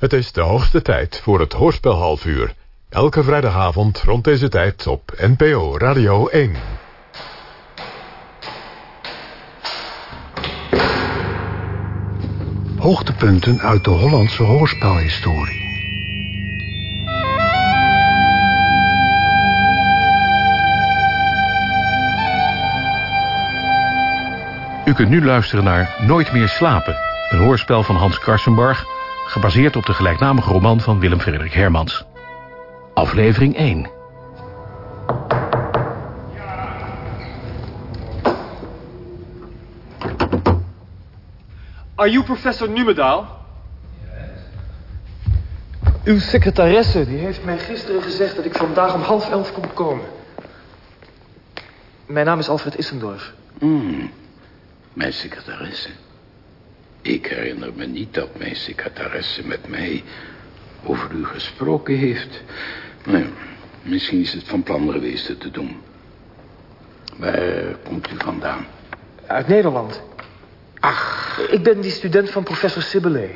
Het is de hoogste tijd voor het Hoorspel half uur. Elke vrijdagavond rond deze tijd op NPO Radio 1. Hoogtepunten uit de Hollandse hoorspelhistorie. U kunt nu luisteren naar Nooit meer slapen. Een hoorspel van Hans Karsenbarg... gebaseerd op de gelijknamige roman van Willem Frederik Hermans. Aflevering 1. Are you Professor Numedaal? Uw secretaresse die heeft mij gisteren gezegd dat ik vandaag om half elf kon komen. Mijn naam is Alfred Issendorf. Hmm, mijn secretaresse. Ik herinner me niet dat mijn secretaresse met mij over u gesproken heeft. Maar misschien is het van plan geweest het te doen. Waar komt u vandaan? Uit Nederland. Ach, Ik ben die student van professor Sibylle.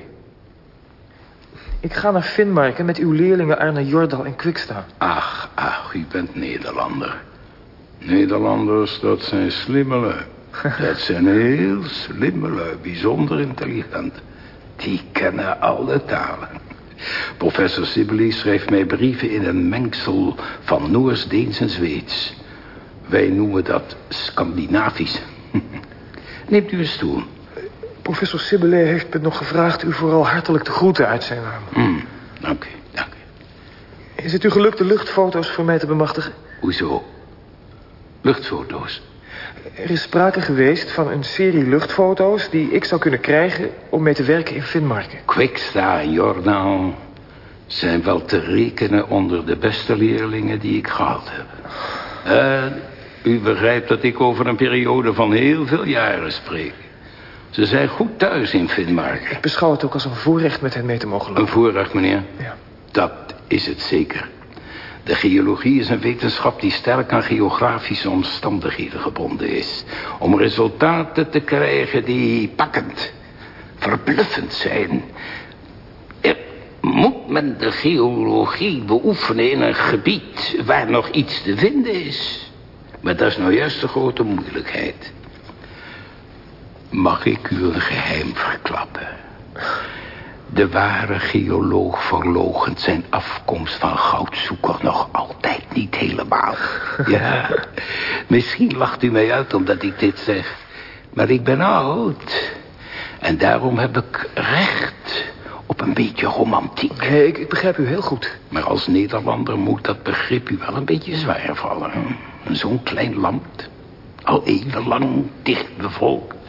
Ik ga naar Finmarken met uw leerlingen Arne Jordal en Kwiksta. ach, ach, u bent Nederlander. Nederlanders, dat zijn slimme lui. Dat zijn heel slimme lui, bijzonder intelligent. Die kennen alle talen. Professor Sibley schreef mij brieven in een mengsel van Noors, Deens en Zweeds. Wij noemen dat Scandinavisch. Neemt u een stoel. Professor Sibylle heeft me nog gevraagd u vooral hartelijk te groeten uit zijn naam. Hmm, dank u, dank u. Is het u gelukt de luchtfoto's voor mij te bemachtigen? Hoezo? Luchtfoto's. Er is sprake geweest van een serie luchtfoto's die ik zou kunnen krijgen om mee te werken in Finmarken. Quicksta en Jordaal zijn wel te rekenen onder de beste leerlingen die ik gehad heb. En u begrijpt dat ik over een periode van heel veel jaren spreek. Ze zijn goed thuis in Finmarken. Ik beschouw het ook als een voorrecht met hen mee te mogen Een voorrecht, meneer. Ja. Dat is het zeker. De geologie is een wetenschap die sterk aan geografische omstandigheden gebonden is. Om resultaten te krijgen die pakkend, verbluffend zijn. Moet men de geologie beoefenen in een gebied waar nog iets te vinden is. Maar dat is nou juist de grote moeilijkheid. Mag ik u een geheim verklappen? De ware geoloog verloochent zijn afkomst van goudzoeker nog altijd niet helemaal. Ja, misschien lacht u mij uit omdat ik dit zeg. Maar ik ben oud. En daarom heb ik recht op een beetje romantiek. Nee, ik, ik begrijp u heel goed. Maar als Nederlander moet dat begrip u wel een beetje zwaar vallen. Zo'n klein land, al eeuwenlang dicht bevolkt.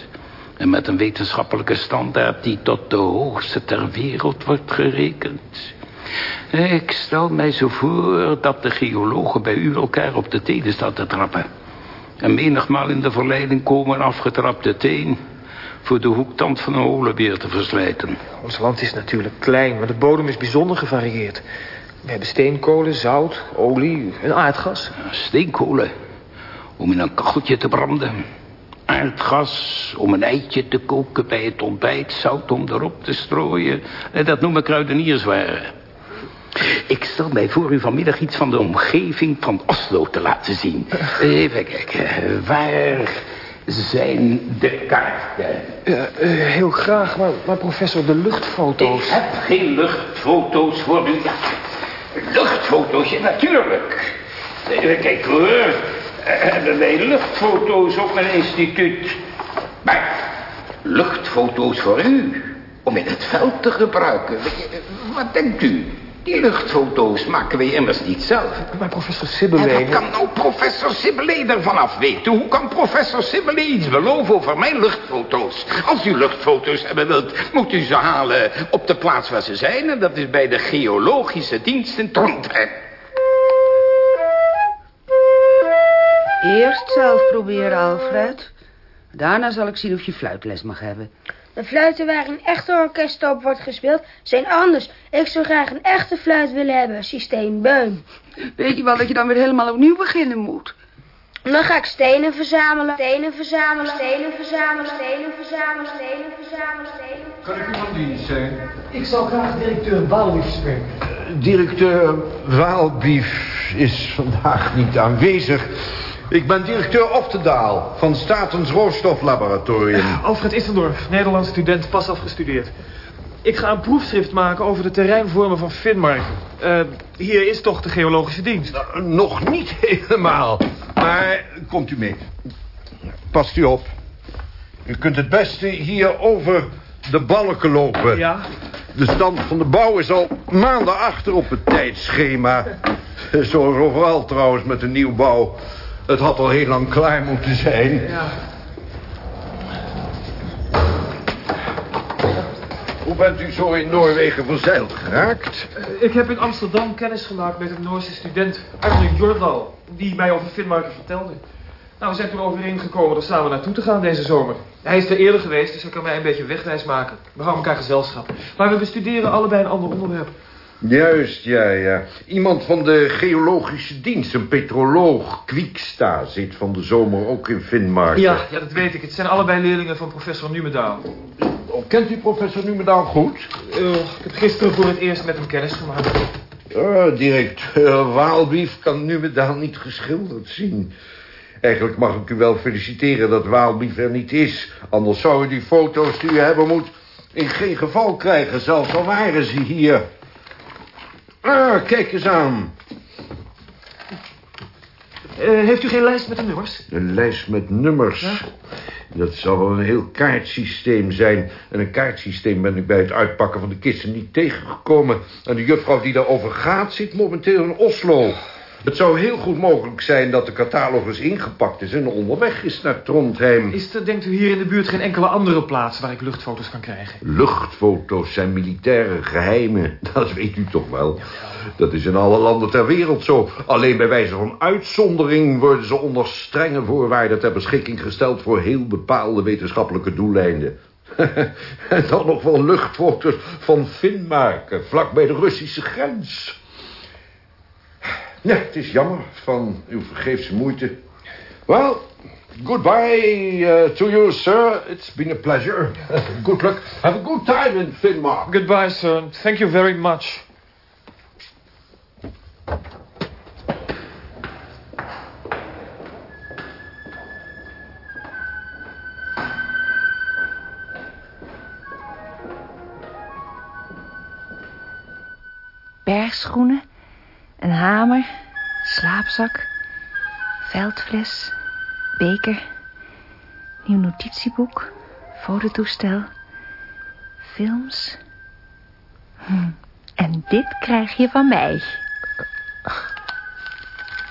En met een wetenschappelijke standaard die tot de hoogste ter wereld wordt gerekend. Ik stel mij zo voor dat de geologen bij u elkaar op de tenen staan te trappen. En menigmaal in de verleiding komen afgetrapte teen... voor de hoektand van een holenbeer te verslijten. Ons land is natuurlijk klein, maar de bodem is bijzonder gevarieerd. We hebben steenkolen, zout, olie en aardgas. Steenkolen om in een kacheltje te branden. Aardgas om een eitje te koken bij het ontbijt. Zout om erop te strooien. En dat noemen kruidenierswaren. Ik stel mij voor u vanmiddag iets van de omgeving van Oslo te laten zien. Even kijken. Waar zijn de kaarten? Ja, eh, heel graag, maar, maar professor, de Ik luchtfoto's... heb geen luchtfoto's voor u. Ja, luchtfoto's, ja, natuurlijk. Even kijken hoor. Eh, Hebben wij luchtfoto's op mijn instituut? Maar luchtfoto's voor u? Om in het veld te gebruiken? Wat denkt u? Die luchtfoto's maken wij immers niet zelf. Maar professor En Sibylle... wat kan nou professor Sibylle ervan afweten? Hoe kan professor Sibylle iets beloven over mijn luchtfoto's? Als u luchtfoto's hebben wilt, moet u ze halen op de plaats waar ze zijn. En dat is bij de geologische dienst in Trondheim. Eerst zelf proberen, Alfred. Daarna zal ik zien of je fluitles mag hebben. De fluiten waar een echte orkest op wordt gespeeld zijn anders. Ik zou graag een echte fluit willen hebben, systeem Beun. Weet je wel dat je dan weer helemaal opnieuw beginnen moet? Dan ga ik stenen verzamelen, stenen verzamelen, stenen verzamelen, stenen verzamelen, stenen verzamelen, stenen Kan ik u van dienst zijn? Ik zou graag directeur Waalwief spreken. Directeur Waalbief is vandaag niet aanwezig. Ik ben directeur Oftedaal van Statens Roostoflaboratorium. Alfred Issendorf, Nederlands student, pas afgestudeerd. Ik ga een proefschrift maken over de terreinvormen van Finnmark. Eh, hier is toch de geologische dienst? Nou, Nog niet helemaal, maar komt u mee. Past u op. U kunt het beste hier over de balken lopen. Ja. De stand van de bouw is al maanden achter op het tijdschema. Zoals overal trouwens met de nieuwbouw. Het had al heel lang klaar moeten zijn. Ja. Hoe bent u zo in Noorwegen verzeild geraakt? Ik heb in Amsterdam kennis gemaakt met een Noorse student, Arne Jordal, die mij over Finnmarken vertelde. Nou, we zijn toen overeengekomen er samen naartoe te gaan deze zomer. Hij is er eerder geweest, dus hij kan mij een beetje wegwijs maken. We houden elkaar gezelschap. Maar we bestuderen allebei een ander onderwerp. Juist, ja, ja. Iemand van de geologische dienst, een petroloog, Kwieksta, zit van de zomer ook in Finnmarken. Ja, ja, dat weet ik. Het zijn allebei leerlingen van professor Numendaal. Oh, Kent u professor Numendaal goed? Eh, ik heb gisteren voor het eerst met hem kennis gemaakt. Oh, directeur Waalbief kan Numendaal niet geschilderd zien. Eigenlijk mag ik u wel feliciteren dat Waalbief er niet is. Anders zou u die foto's die u hebben moet in geen geval krijgen, zelfs al waren ze hier. Ah, kijk eens aan. Eh, heeft u geen lijst met de nummers? Een lijst met nummers. Dat zal wel een heel kaartsysteem zijn. En een kaartsysteem ben ik bij het uitpakken van de kisten niet tegengekomen. En de juffrouw die daarover gaat zit momenteel in Oslo. Het zou heel goed mogelijk zijn dat de catalogus ingepakt is... en onderweg is naar Trondheim. Is er, denkt u, hier in de buurt geen enkele andere plaats waar ik luchtfoto's kan krijgen? Luchtfoto's zijn militaire geheimen. Dat weet u toch wel. Dat is in alle landen ter wereld zo. Alleen bij wijze van uitzondering worden ze onder strenge voorwaarden ter beschikking gesteld voor heel bepaalde wetenschappelijke doeleinden. en dan nog wel luchtfoto's van Finnmarken, vlak bij de Russische grens. Ja, het is jammer van uw vergeefse moeite. Well, goodbye uh, to you, sir. It's been a pleasure. Good luck. Have a good time in Finnmark. Goodbye, sir. Thank you very much. bergschoenen, hamer, slaapzak, veldfles, beker, nieuw notitieboek, fototoestel, films. Hm. En dit krijg je van mij.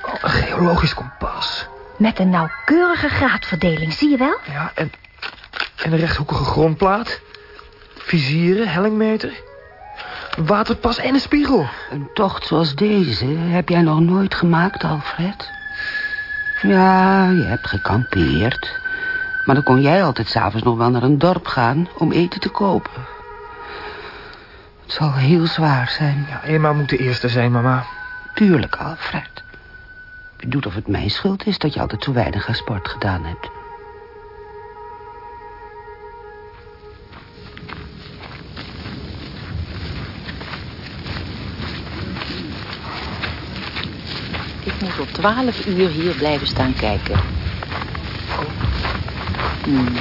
Oh, een geologisch kompas. Met een nauwkeurige graadverdeling, zie je wel? Ja, en, en een rechthoekige grondplaat. Vizieren, hellingmeter. Waterpas en een spiegel. Een tocht zoals deze heb jij nog nooit gemaakt, Alfred. Ja, je hebt gekampeerd. Maar dan kon jij altijd s'avonds nog wel naar een dorp gaan om eten te kopen. Het zal heel zwaar zijn. Ja, Emma moet de eerste zijn, mama. Tuurlijk, Alfred. Je doet of het mijn schuld is dat je altijd zo weinig aan sport gedaan hebt. Twaalf uur hier blijven staan kijken. Hmm.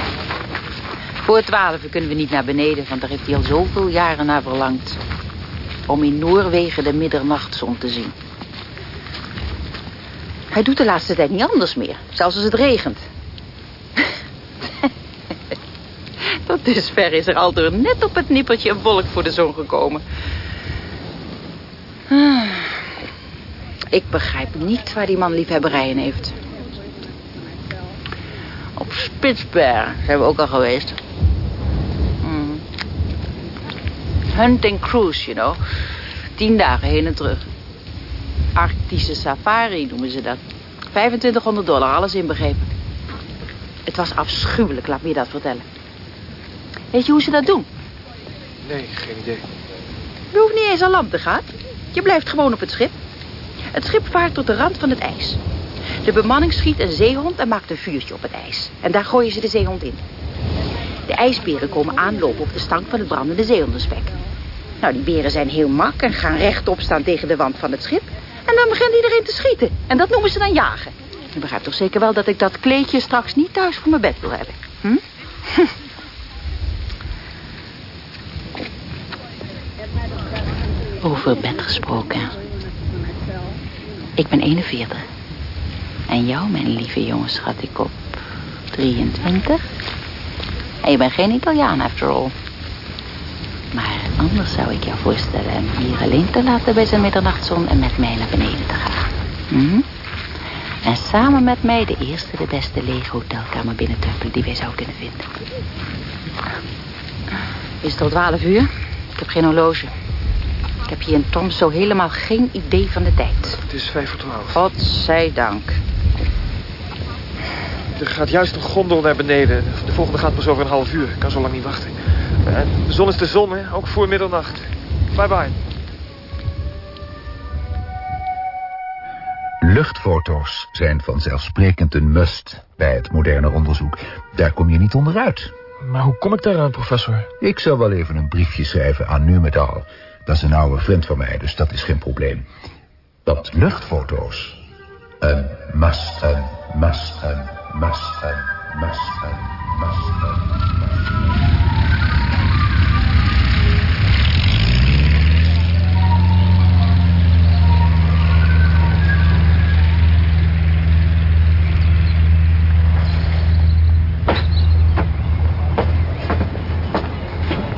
Voor twaalf kunnen we niet naar beneden, want daar heeft hij al zoveel jaren naar verlangd. Om in Noorwegen de middernachtzon te zien. Hij doet de laatste tijd niet anders meer, zelfs als het regent. Tot dusver is er al door net op het nippertje een volk voor de zon gekomen. Ah. Ik begrijp niet waar die man liefhebberijen heeft. Op Spitsberg zijn we ook al geweest. Hmm. Hunting cruise, you know. Tien dagen heen en terug. Arctische safari noemen ze dat. 2500 dollar, alles inbegrepen. Het was afschuwelijk, laat me je dat vertellen. Weet je hoe ze dat doen? Nee, geen idee. Je hoeft niet eens aan land te gaan. Je blijft gewoon op het schip. Het schip vaart tot de rand van het ijs. De bemanning schiet een zeehond en maakt een vuurtje op het ijs. En daar gooien ze de zeehond in. De ijsberen komen aanlopen op de stank van het brandende zeehondenspek. Nou, die beren zijn heel mak en gaan rechtop staan tegen de wand van het schip. En dan begint iedereen te schieten. En dat noemen ze dan jagen. Je begrijpt toch zeker wel dat ik dat kleedje straks niet thuis voor mijn bed wil hebben? Hm? Over bed gesproken. Ik ben 41. En jou, mijn lieve jongen, schat ik op 23. En je bent geen Italiaan, after all. Maar anders zou ik jou voorstellen hem hier alleen te laten bij zijn middernachtzon en met mij naar beneden te gaan. Hm? En samen met mij de eerste, de beste lege hotelkamer binnen te die wij zouden kunnen vinden. Is het al twaalf uur? Ik heb geen horloge. Ik heb hier in Tom zo helemaal geen idee van de tijd. Het is vijf voor twaalf. Godzijdank. Er gaat juist een gondel naar beneden. De volgende gaat pas over een half uur. Ik kan zo lang niet wachten. En de zon is de zon, hè? Ook voor middernacht. Bye bye. Luchtfoto's zijn vanzelfsprekend een must bij het moderne onderzoek. Daar kom je niet onderuit. Maar hoe kom ik daar aan, professor? Ik zal wel even een briefje schrijven aan Numedal. Dat is een oude vriend van mij, dus dat is geen probleem. Dat luchtfoto's een must, een must, een must, een must, een een.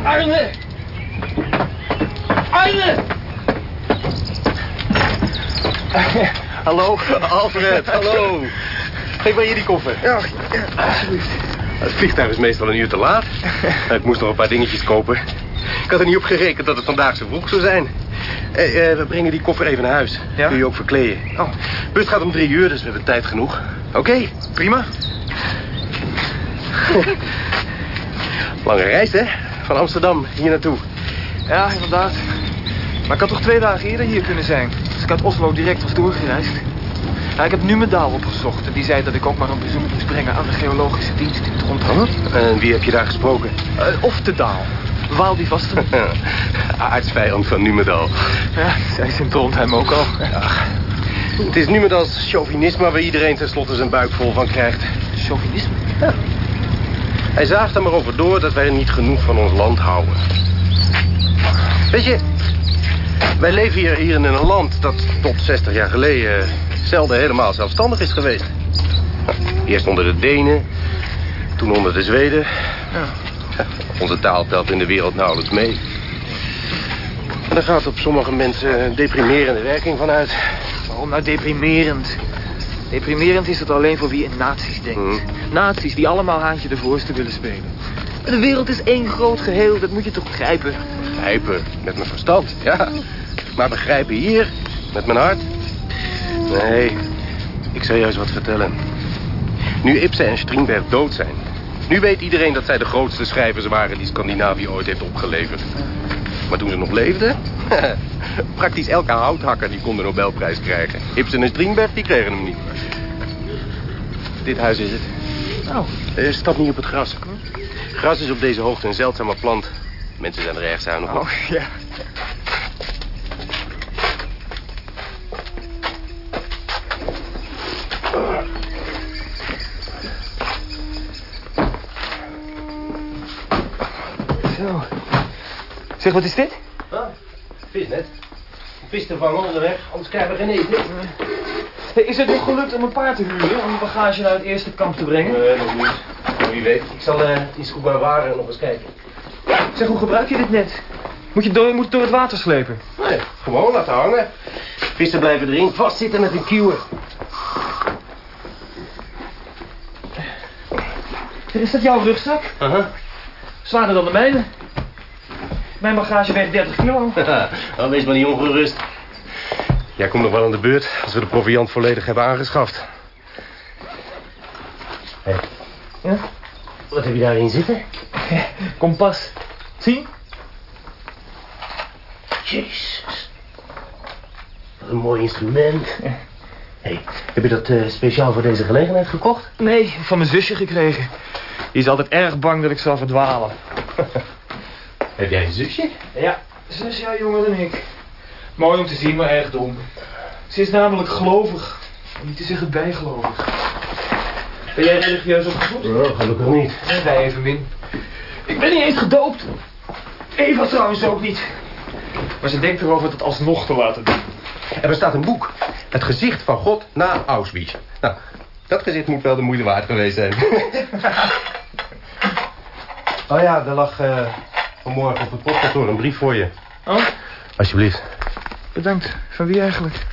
Arne! Hallo, Alfred, hallo. Geef maar hier die koffer. Ja, ja, alsjeblieft. Het vliegtuig is meestal een uur te laat. Ik moest nog een paar dingetjes kopen. Ik had er niet op gerekend dat het vandaag zo vroeg zou zijn. Eh, eh, we brengen die koffer even naar huis. Ja? Kun je ook verkleden. Oh. Bus gaat om drie uur, dus we hebben tijd genoeg. Oké, Prima. lange reis hè? Van Amsterdam hier naartoe. Ja, inderdaad. Maar ik had toch twee dagen eerder hier kunnen zijn. Als ik uit Oslo direct was doorgereisd. Ja, ik heb nu mijn daal opgezocht. En die zei dat ik ook maar een bezoek moest brengen aan de geologische dienst in Trondheim. En wie heb je daar gesproken? Eh, of de daal. Waal die vast. Aartsvijand van Numedal. Ja, zij is in Trondheim ook al. Het is Numedals chauvinisme waar iedereen tenslotte zijn buik vol van krijgt. Chauvinisme? Hij zaagt er maar over door dat wij niet genoeg van ons land houden. Weet je, wij leven hier, hier in een land dat tot 60 jaar geleden eh, zelden helemaal zelfstandig is geweest. Eerst onder de Denen, toen onder de Zweden. Onze taal telt in de wereld nauwelijks mee. En daar gaat op sommige mensen een deprimerende werking van uit. Waarom nou deprimerend? Deprimerend is het alleen voor wie in nazi's denkt. Hmm. Nazi's die allemaal haantje de voorste willen spelen. De wereld is één groot geheel, dat moet je toch begrijpen? Begrijpen met mijn verstand, ja. Maar begrijpen hier, met mijn hart? Nee, ik zal juist wat vertellen. Nu Ibsen en Strindberg dood zijn... nu weet iedereen dat zij de grootste schrijvers waren... die Scandinavië ooit heeft opgeleverd. Maar toen ze nog leefden... praktisch elke houthakker die kon de Nobelprijs krijgen. Ibsen en Strindberg, die kregen hem niet. Dit huis is het. Oh. Eh, stap niet op het gras. Gras is op deze hoogte een zeldzame plant. Mensen zijn er erg zuinig op. Oh, ja. Zo. Zeg, wat is dit? Ah, visnet. Vis te vangen onderweg, anders krijgen we geen eten. Hey, is het nog gelukt om een paard te huren om de bagage naar het eerste kamp te brengen? Nee, nog niet. Wie weet. Ik zal uh, in Scuba Waren nog eens kijken. Zeg, hoe gebruik je dit net? Moet je door, moet het door het water slepen? Nee, gewoon laten hangen. Vissen blijven erin vastzitten met hun kieuwen. Is dat jouw rugzak? Aha. Zwaarder dan de mijne. Mijn bagage weegt 30 kilo. Dan wees maar niet ongerust. Jij komt nog wel aan de beurt als we de proviand volledig hebben aangeschaft. Hé. Ja? Wat heb je daarin zitten? Kompas. Zie? Jezus. Wat een mooi instrument. Hey, heb je dat eh, speciaal voor deze gelegenheid gekocht? Nee, van mijn zusje gekregen. Die is altijd erg bang dat ik zal verdwalen. Heb jij een zusje? Ja, zes jaar jonger dan ik. Mooi om te zien, maar erg dom. Ze is namelijk gelovig. Om niet te zeggen bijgelovig. Ben jij religieus opgevoed? Oh, gelukkig niet. Nee, wij evenmin. Ik ben niet eens gedoopt. Eva trouwens ook niet. Maar ze denkt erover het alsnog te laten doen. Er bestaat een boek. Het gezicht van God na Auschwitz. Nou, dat gezicht moet wel de moeite waard geweest zijn. oh ja, er lag eh, vanmorgen op het postkantoor een brief voor je. Oh, Alsjeblieft. bedankt. Van wie eigenlijk?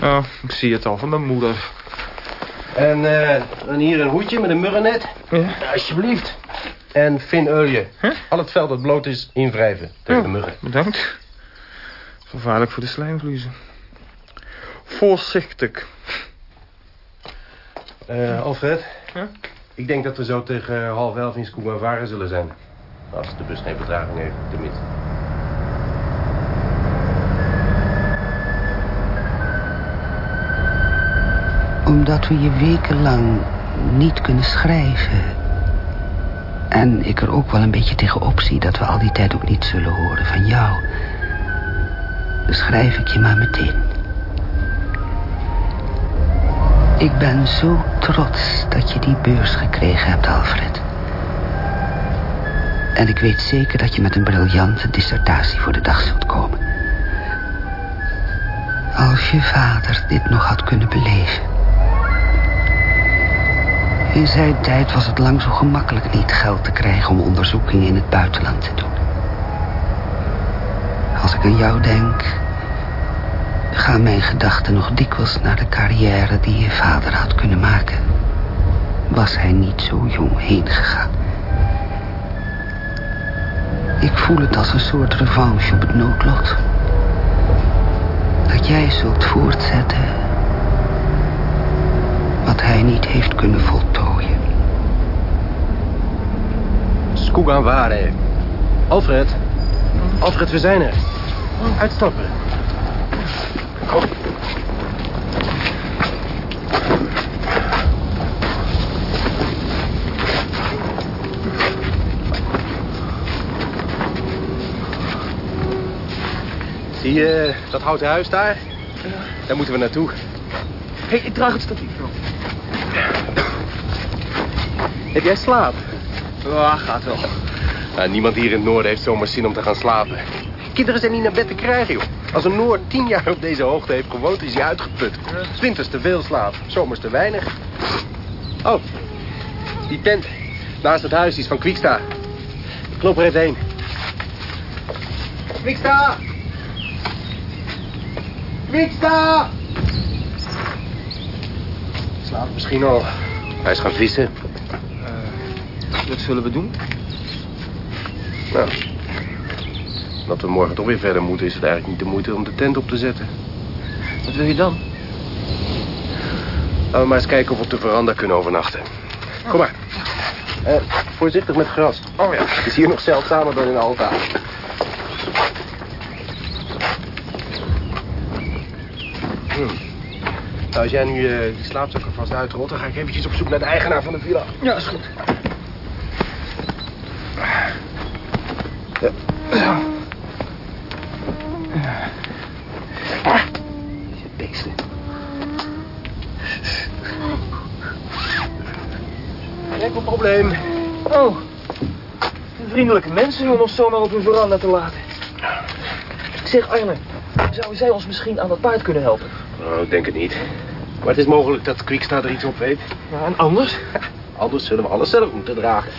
Oh, ik zie het al, van mijn moeder. En, eh, en hier een hoedje met een murrennet. Ja. Alsjeblieft. En vinololie. Huh? Al het vel dat bloot is invrijven tegen Ja, de muggen. Bedankt. Gevaarlijk voor de slijmvliezen. Voorzichtig. Eh, Alfred? Ja? Ik denk dat we zo tegen half elf in Scuba zullen zijn. Als de bus geen vertraging heeft, tenminste. Omdat we je wekenlang niet kunnen schrijven. En ik er ook wel een beetje tegenop zie dat we al die tijd ook niet zullen horen van jou. Schrijf ik je maar meteen. Ik ben zo trots dat je die beurs gekregen hebt, Alfred. En ik weet zeker dat je met een briljante dissertatie voor de dag zult komen. Als je vader dit nog had kunnen beleven. In zijn tijd was het lang zo gemakkelijk niet geld te krijgen om onderzoekingen in het buitenland te doen. Als ik aan jou denk, gaan mijn gedachten nog dikwijls naar de carrière die je vader had kunnen maken. Was hij niet zo jong heen gegaan. Voel het als een soort revanche op het noodlot. Dat jij zult voortzetten wat hij niet heeft kunnen voltooien. Scuba Ware. Alfred. Alfred, we zijn er. Uitstappen. Kom. Zie je dat houten huis daar? Daar moeten we naartoe. Hé, hey, ik draag het statief wel. Heb jij slaap? Ja, gaat wel. Nou, niemand hier in het noorden heeft zomaar zin om te gaan slapen. Kinderen zijn niet naar bed te krijgen, joh. Als een Noord tien jaar op deze hoogte heeft gewoond, is hij uitgeput. Winters te veel slaap, zomers te weinig. Oh, die tent naast het huis is van Kwieksta. Ik loop er even heen. Kwieksta! Kwieksta! Slaapt misschien al. Hij is gaan vissen. Wat zullen we doen? Nou, dat we morgen toch weer verder moeten... is het eigenlijk niet de moeite om de tent op te zetten. Wat wil je dan? Laten we maar eens kijken of we op de veranda kunnen overnachten. Kom maar. Eh, voorzichtig met gras. Oh ja. Het is hier nog zeldzamer dan in Alta. Hm. Nou, als jij nu eh, die slaapzakken vast uitrolt... dan ga ik eventjes op zoek naar de eigenaar van de villa. Ja, is goed. Ja. Beesten. Enkel probleem. Oh, vriendelijke mensen om ons zomaar op hun veranda te laten. Zeg Arne, zouden zij ons misschien aan dat paard kunnen helpen? Oh, ik denk het niet. Maar het is mogelijk dat Kwieksta er iets op weet. Ja, en anders? Anders zullen we alles zelf moeten dragen.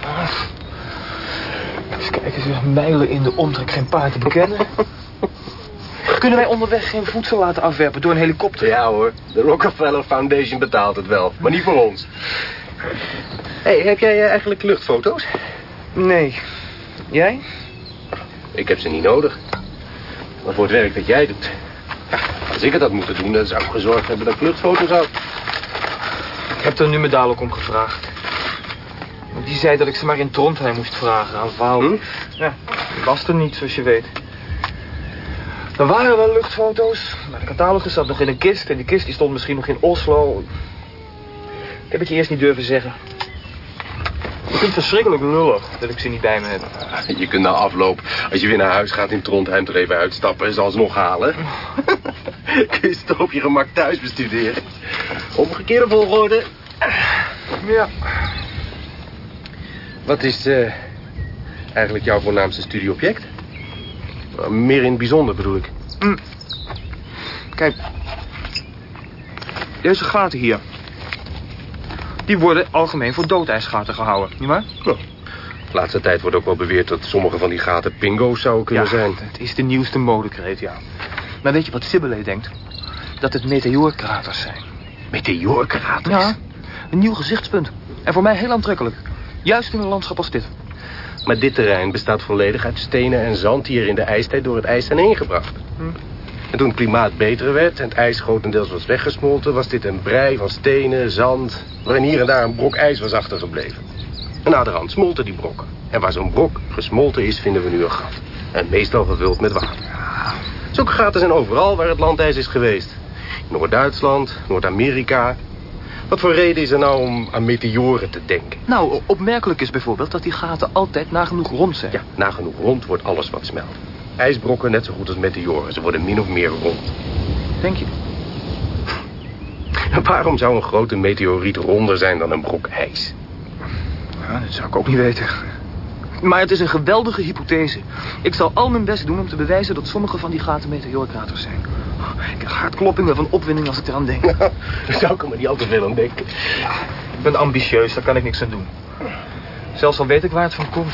Eens kijken, ze mijlen in de omtrek geen paard te bekennen. Kunnen wij onderweg geen voedsel laten afwerpen door een helikopter? Ja hoor, de Rockefeller Foundation betaalt het wel. Maar niet voor ons. Hé, hey, heb jij eh, eigenlijk luchtfoto's? Nee. Jij? Ik heb ze niet nodig. Maar voor het werk dat jij doet... als ik het had moeten doen, dan zou ik gezorgd hebben dat ik luchtfoto's had. Ik heb er nu me dadelijk om gevraagd. Die zei dat ik ze maar in Trondheim moest vragen aan Vaal. Hm? Ja, die was er niet, zoals je weet. Er waren wel luchtfoto's, maar de catalogus zat nog in een kist... en die kist die stond misschien nog in Oslo. Ik heb het je eerst niet durven zeggen. Ik vind het verschrikkelijk lullig dat ik ze niet bij me heb. Je kunt na afloop, als je weer naar huis gaat in Trondheim... er even uitstappen en ze alsnog halen. Kun je het op je gemak thuis bestuderen. Omgekeerde volgorde. Ja. Wat is eh, eigenlijk jouw voornaamste studieobject? Uh, meer in het bijzonder bedoel ik. Hm. Kijk. Deze gaten hier. Die worden algemeen voor doodijsgaten gehouden, nietwaar? Ja. De laatste tijd wordt ook wel beweerd dat sommige van die gaten pingo's zouden kunnen ja, zijn. het is de nieuwste modekreet, ja. Maar weet je wat Sibylle denkt? Dat het meteoorkraters zijn. Meteoorkraters? Ja, een nieuw gezichtspunt. En voor mij heel aantrekkelijk. Juist in een landschap als dit. Maar dit terrein bestaat volledig uit stenen en zand... die er in de ijstijd door het ijs zijn ingebracht. Hm. En toen het klimaat beter werd en het ijs grotendeels was weggesmolten... was dit een brei van stenen, zand... waarin hier en daar een brok ijs was achtergebleven. En naderhand smolten die brokken. En waar zo'n brok gesmolten is, vinden we nu een gat. En meestal gevuld met water. Zulke gaten zijn overal waar het landijs is geweest. Noord-Duitsland, Noord-Amerika. Wat voor reden is er nou om aan meteoren te denken? Nou, opmerkelijk is bijvoorbeeld dat die gaten altijd nagenoeg rond zijn. Ja, nagenoeg rond wordt alles wat smelt. IJsbrokken net zo goed als meteoren. Ze worden min of meer rond. Denk je? Waarom zou een grote meteoriet ronder zijn dan een brok ijs? Ja, dat zou ik ook niet weten. Maar het is een geweldige hypothese. Ik zal al mijn best doen om te bewijzen dat sommige van die gaten meteoorkraters zijn. Ik krijg hartkloppingen van opwinding als ik eraan denk. Daar zou ik er maar niet al te veel aan denken. Ik ben ambitieus, daar kan ik niks aan doen. Zelfs al weet ik waar het van komt.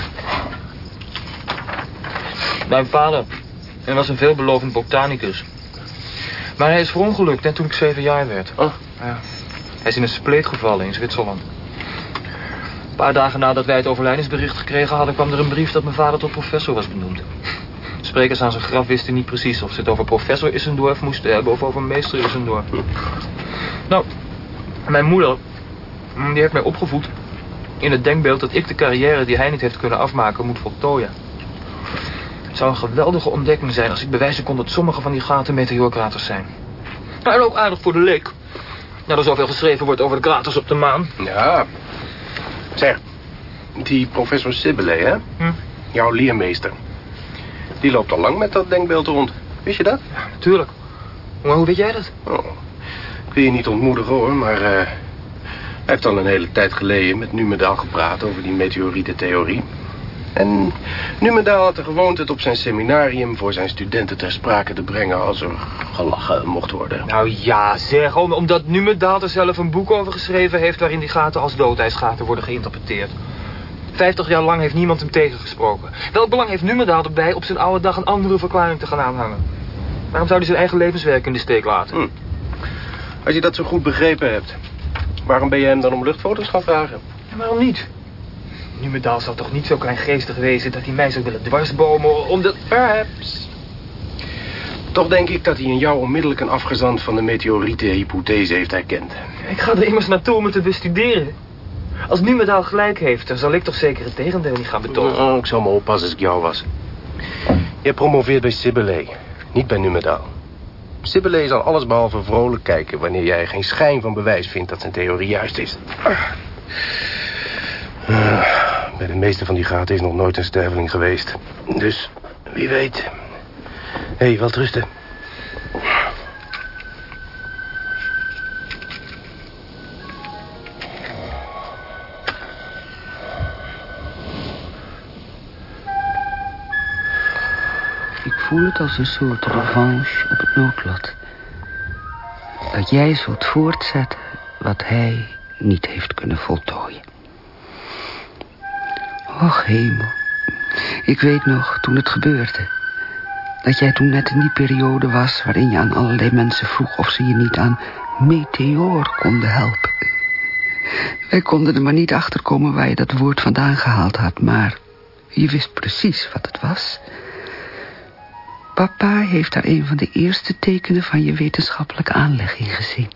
Mijn vader hij was een veelbelovend botanicus. Maar hij is verongelukt net toen ik zeven jaar werd. Oh. Ja. Hij is in een spleet gevallen in Zwitserland. Een paar dagen nadat wij het overlijdensbericht gekregen hadden... kwam er een brief dat mijn vader tot professor was benoemd. Sprekers aan zijn graf wisten niet precies of ze het over professor Issendorf moesten hebben... of over meester Issendorf. Nou, mijn moeder, die heeft mij opgevoed... in het denkbeeld dat ik de carrière die hij niet heeft kunnen afmaken moet voltooien. Het zou een geweldige ontdekking zijn als ik bewijzen kon dat sommige van die gaten meteoorkraters zijn. En ook aardig voor de leek. Nou, er zoveel geschreven wordt over de kraters op de maan. Ja. Zeg, die professor Sibylle, hè? Hm? Jouw leermeester. Die loopt al lang met dat denkbeeld rond. Wist je dat? Ja, natuurlijk. Maar hoe weet jij dat? Oh, ik wil je niet ontmoedigen hoor, maar... eh, hij heeft al een hele tijd geleden met Numendaal gepraat over die meteorietentheorie. En Numendaal had de gewoonte het op zijn seminarium voor zijn studenten ter sprake te brengen als er gelachen mocht worden. Nou ja, zeg. om- Omdat Numendaal er zelf een boek over geschreven heeft... waarin die gaten als doodijsgaten worden geïnterpreteerd. Vijftig jaar lang heeft niemand hem tegengesproken. Welk belang heeft Numendaal erbij op zijn oude dag een andere verklaring te gaan aanhangen? Waarom zou hij zijn eigen levenswerk in de steek laten? Hm. Als je dat zo goed begrepen hebt, waarom ben je hem dan om luchtfoto's gaan vragen? En waarom niet? Numendaal zou toch niet zo kleingeestig wezen... dat hij mij zou willen dwarsbomen omdat... Perhaps. Toch denk ik dat hij in jou onmiddellijk een afgezant van de meteorietenhypothese heeft herkend. Ik ga er immers naartoe om het te bestuderen. Als Numendaal gelijk heeft, dan zal ik toch zeker het tegendeel niet gaan betogen. Oh, ik zou me oppassen als ik jou was. Je promoveert bij Sibylle, niet bij Numendaal. Sibylle zal allesbehalve vrolijk kijken... wanneer jij geen schijn van bewijs vindt dat zijn theorie juist is. Bij de meeste van die gaten is nog nooit een sterveling geweest. Dus, wie weet. Hé, hey, wel rusten. Ik voel het als een soort revanche op het noodlot. Dat jij zult voortzetten wat hij niet heeft kunnen voltooien. Och, hemel. Ik weet nog, toen het gebeurde... dat jij toen net in die periode was... waarin je aan allerlei mensen vroeg of ze je niet aan meteoor konden helpen. Wij konden er maar niet achter komen waar je dat woord vandaan gehaald had... maar je wist precies wat het was... Papa heeft daar een van de eerste tekenen van je wetenschappelijke aanleg in gezien.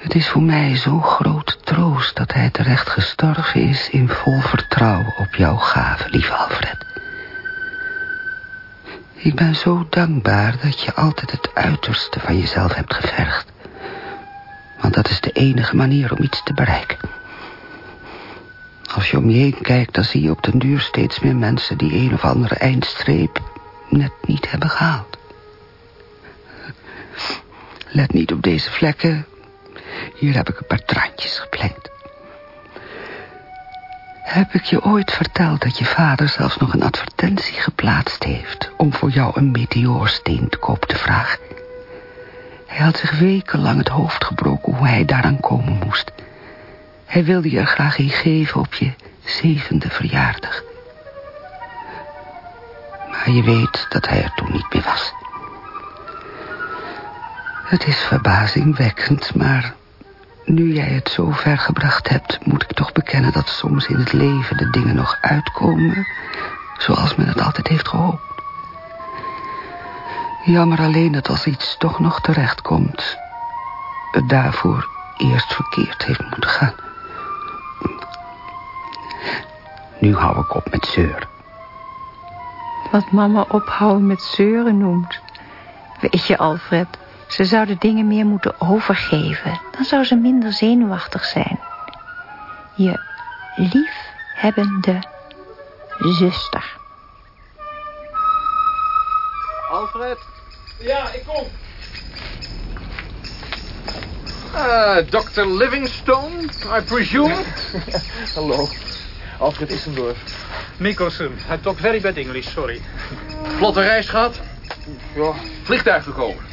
Het is voor mij zo'n grote troost dat hij terecht gestorven is... in vol vertrouwen op jouw gave, lieve Alfred. Ik ben zo dankbaar dat je altijd het uiterste van jezelf hebt gevergd. Want dat is de enige manier om iets te bereiken. Als je om je heen kijkt, dan zie je op den duur steeds meer mensen... die een of andere eindstreep net niet hebben gehaald. Let niet op deze vlekken. Hier heb ik een paar traantjes geplekt. Heb ik je ooit verteld dat je vader zelfs nog een advertentie geplaatst heeft... om voor jou een meteoorsteen te koop te vragen? Hij had zich wekenlang het hoofd gebroken hoe hij daaraan komen moest. Hij wilde je er graag een geven op je zevende verjaardag. Maar je weet dat hij er toen niet meer was. Het is verbazingwekkend, maar nu jij het zo ver gebracht hebt... moet ik toch bekennen dat soms in het leven de dingen nog uitkomen... zoals men het altijd heeft gehoopt. Jammer alleen dat als iets toch nog terechtkomt... het daarvoor eerst verkeerd heeft moeten gaan. Nu hou ik op met zeuren. Wat mama ophouden met zeuren noemt. Weet je, Alfred, ze zou de dingen meer moeten overgeven. Dan zou ze minder zenuwachtig zijn. Je liefhebbende zuster. Alfred? Ja, ik kom. Uh, Dr. Livingstone, I presume? Hallo. Alfred Issendorf. Mikkelsen. I talk very bad English, sorry. Vlotte reis gehad? Ja. Vliegtuig gekomen?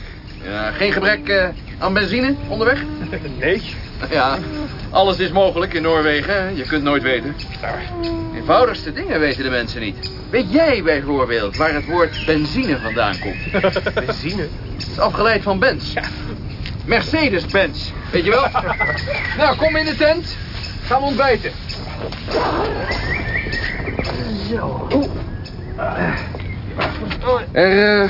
Ja, geen gebrek uh, aan benzine onderweg? Nee. Ja, alles is mogelijk in Noorwegen. Je kunt nooit weten. Eenvoudigste dingen weten de mensen niet. Weet jij bijvoorbeeld waar het woord benzine vandaan komt? benzine? Het is afgeleid van Benz. Ja. Mercedes-Benz, weet je wel? nou, kom in de tent. Gaan we ontbijten. Zo. Er, uh,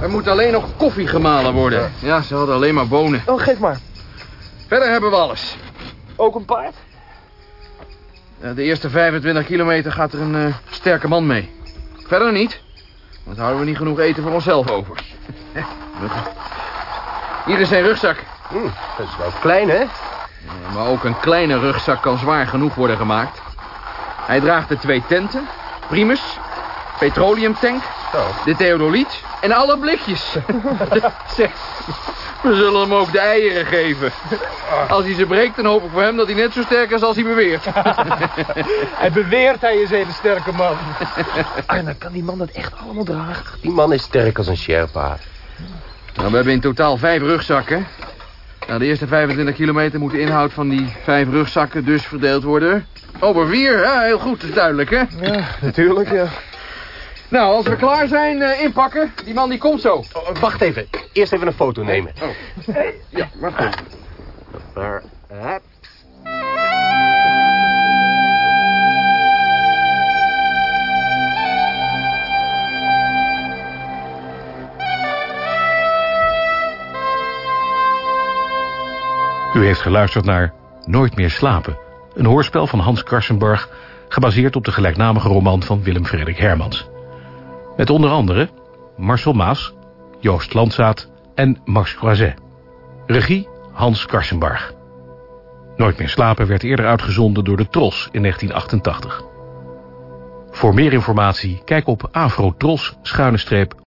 er moet alleen nog koffie gemalen worden. Ja, ze hadden alleen maar bonen. Oh, geef maar. Verder hebben we alles. Ook een paard? De eerste 25 kilometer gaat er een uh, sterke man mee. Verder niet. Want houden we niet genoeg eten voor onszelf over. Hier is zijn rugzak. Mm, dat is wel klein, hè? Ja, maar ook een kleine rugzak kan zwaar genoeg worden gemaakt. Hij draagt de twee tenten, primus, petroleumtank, oh. de theodoliet en alle blikjes. zeg, we zullen hem ook de eieren geven. Als hij ze breekt, dan hoop ik voor hem dat hij net zo sterk is als hij beweert. hij beweert hij is een hele sterke man. Arne, kan die man dat echt allemaal dragen? Die man is sterk als een Sherpa. Nou, we hebben in totaal vijf rugzakken. Nou, de eerste 25 kilometer moet de inhoud van die vijf rugzakken dus verdeeld worden. Over vier, ja, heel goed, dat is duidelijk, hè? Ja, natuurlijk, ja. Nou, als we klaar zijn, uh, inpakken. Die man die komt zo. Oh, wacht even. Eerst even een foto nemen. Oh. Ja, wacht even. Perhaps. U heeft geluisterd naar Nooit meer slapen. Een hoorspel van Hans Karsenbarg... gebaseerd op de gelijknamige roman van Willem Frederik Hermans. Met onder andere Marcel Maas, Joost Landzaat en Max Croiset. Regie Hans Karsenbarg. Nooit meer slapen werd eerder uitgezonden door de Tros in 1988. Voor meer informatie kijk op afrotros-radio.